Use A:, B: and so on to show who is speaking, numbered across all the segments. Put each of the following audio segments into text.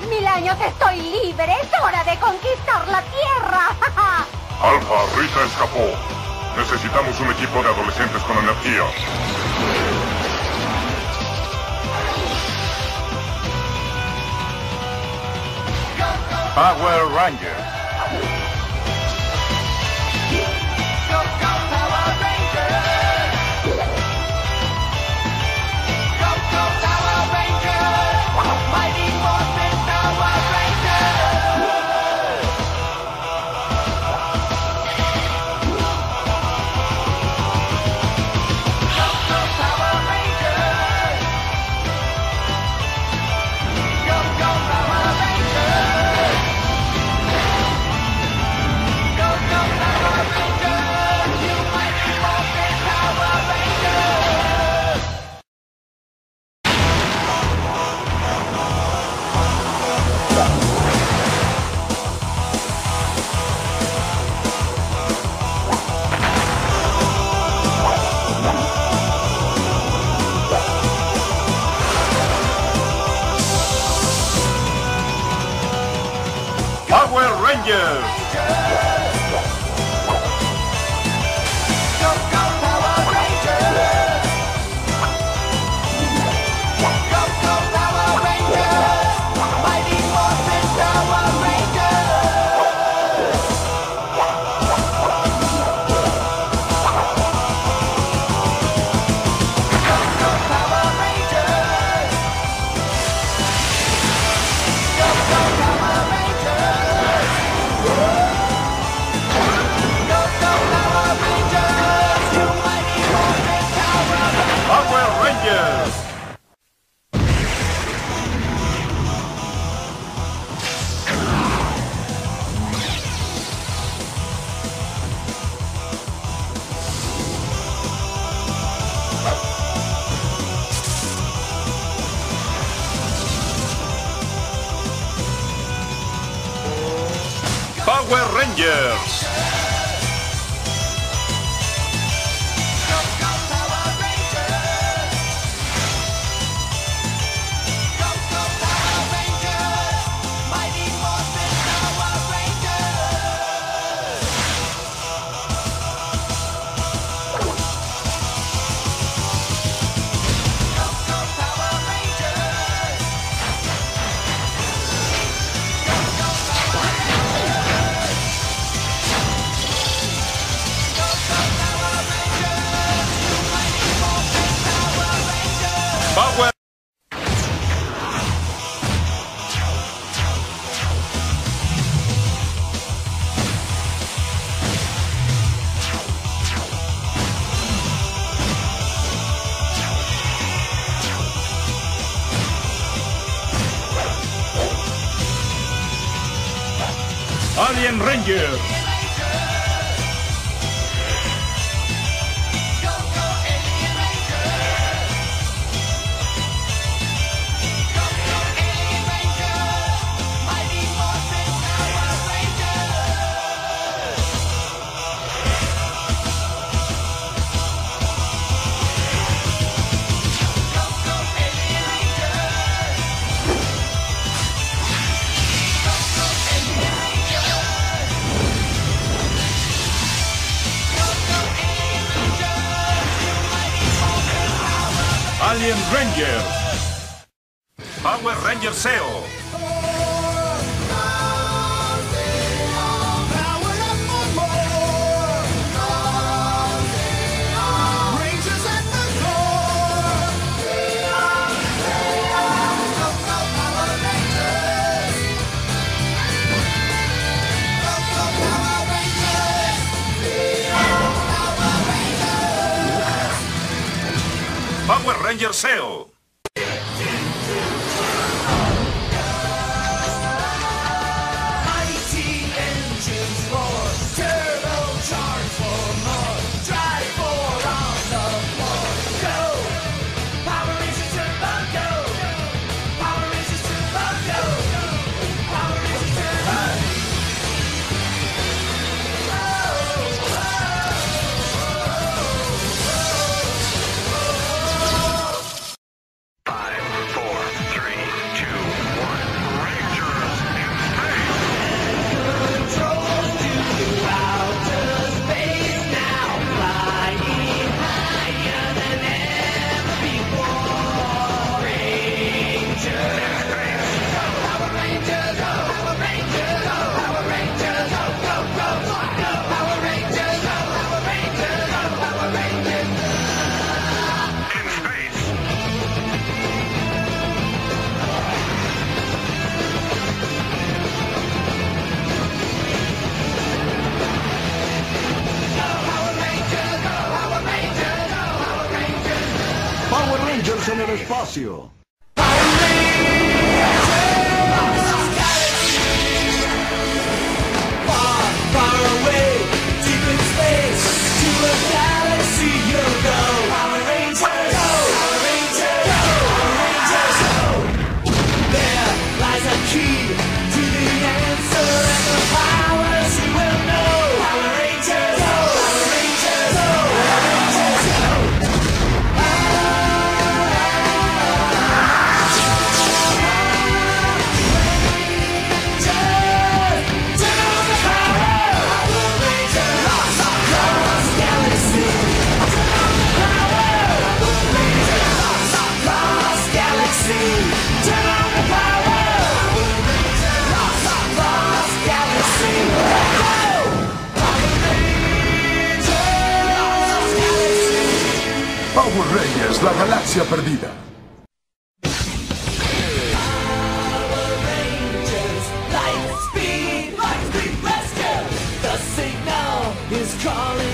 A: 10.000 años estoy libre. Es hora de conquistar la Tierra.
B: Alfa, Rita escapó. Necesitamos un equipo de adolescentes con energía.
C: Power Rangers. Power you. Power Ranger SEO. en
D: el espacio.
C: calling.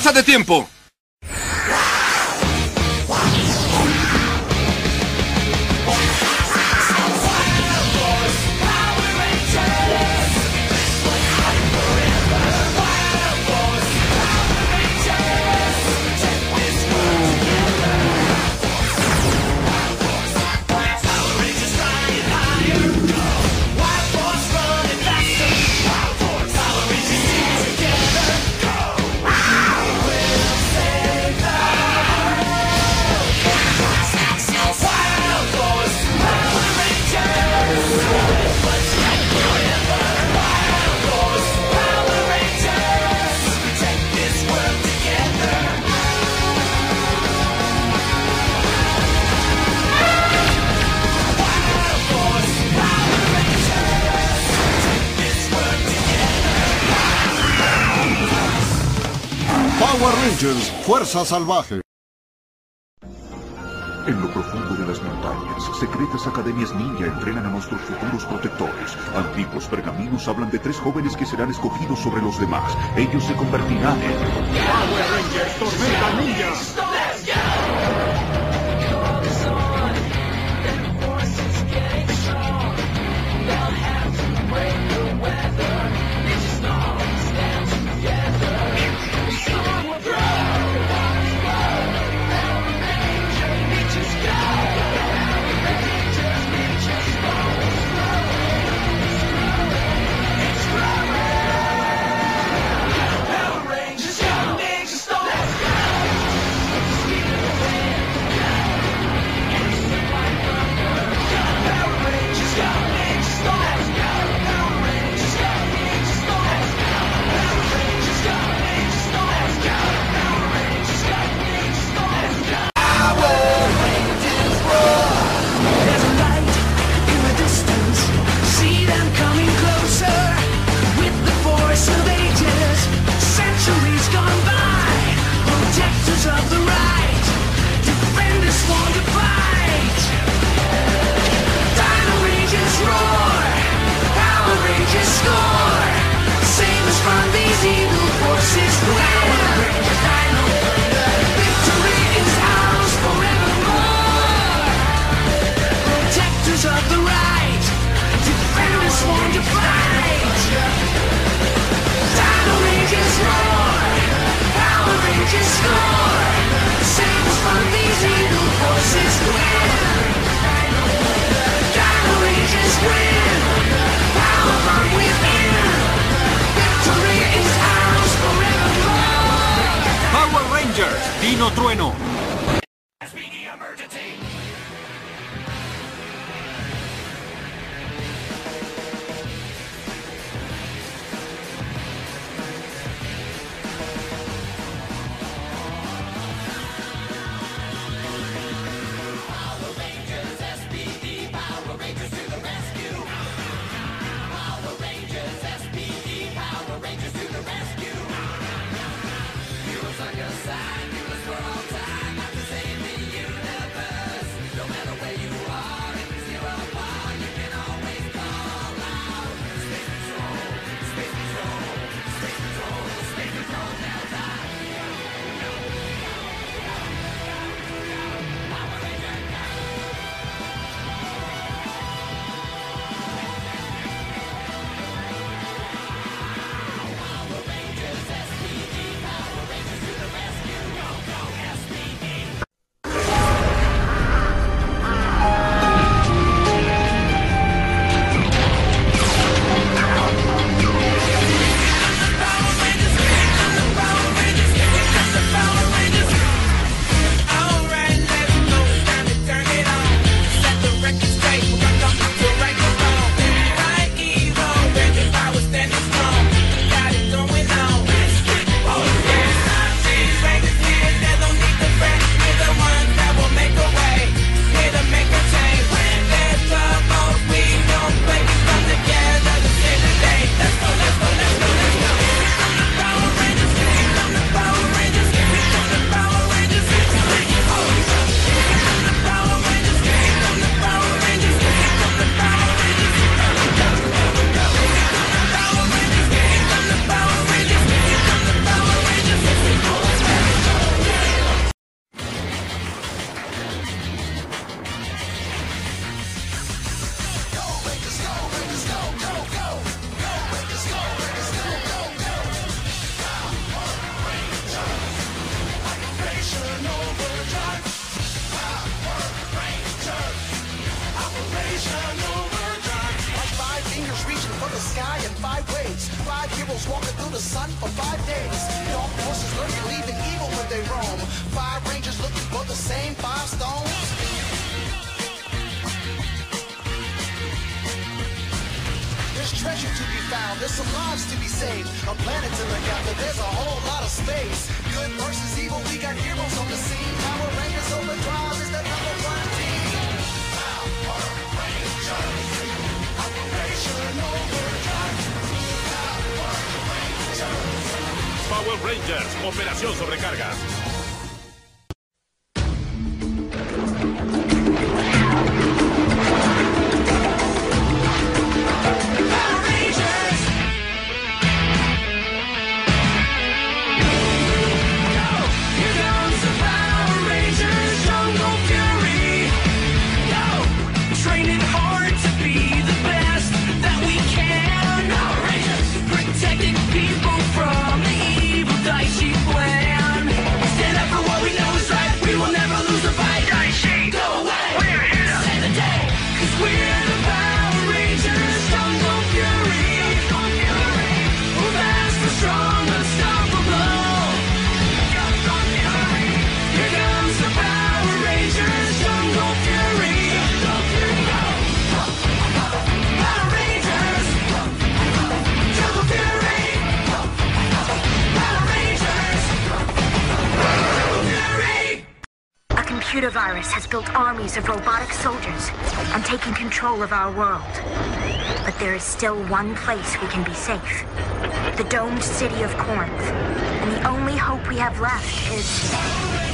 E: ¡Fuerza de tiempo!
D: Fuerza Salvaje.
F: En lo profundo de las montañas, secretas academias ninja entrenan a nuestros futuros protectores. Antiguos pergaminos hablan de tres jóvenes que serán escogidos sobre los demás. Ellos se convertirán en...
B: ¡Power Rangers! ¡Tormenta Ninja!
G: Vino trueno.
H: now. There's
I: some lives to be saved, a planet to look after. There's a whole lot of space. Good versus evil, we got heroes on the scene. Power Rangers overdrive is the number one team. Power Rangers, Operation Overdrive. Power Rangers,
C: Operación Sobrecargas. Built armies of robotic soldiers and taken control of our world. But there is still one place we can be safe. The domed city of Corinth. And the only hope we have left is...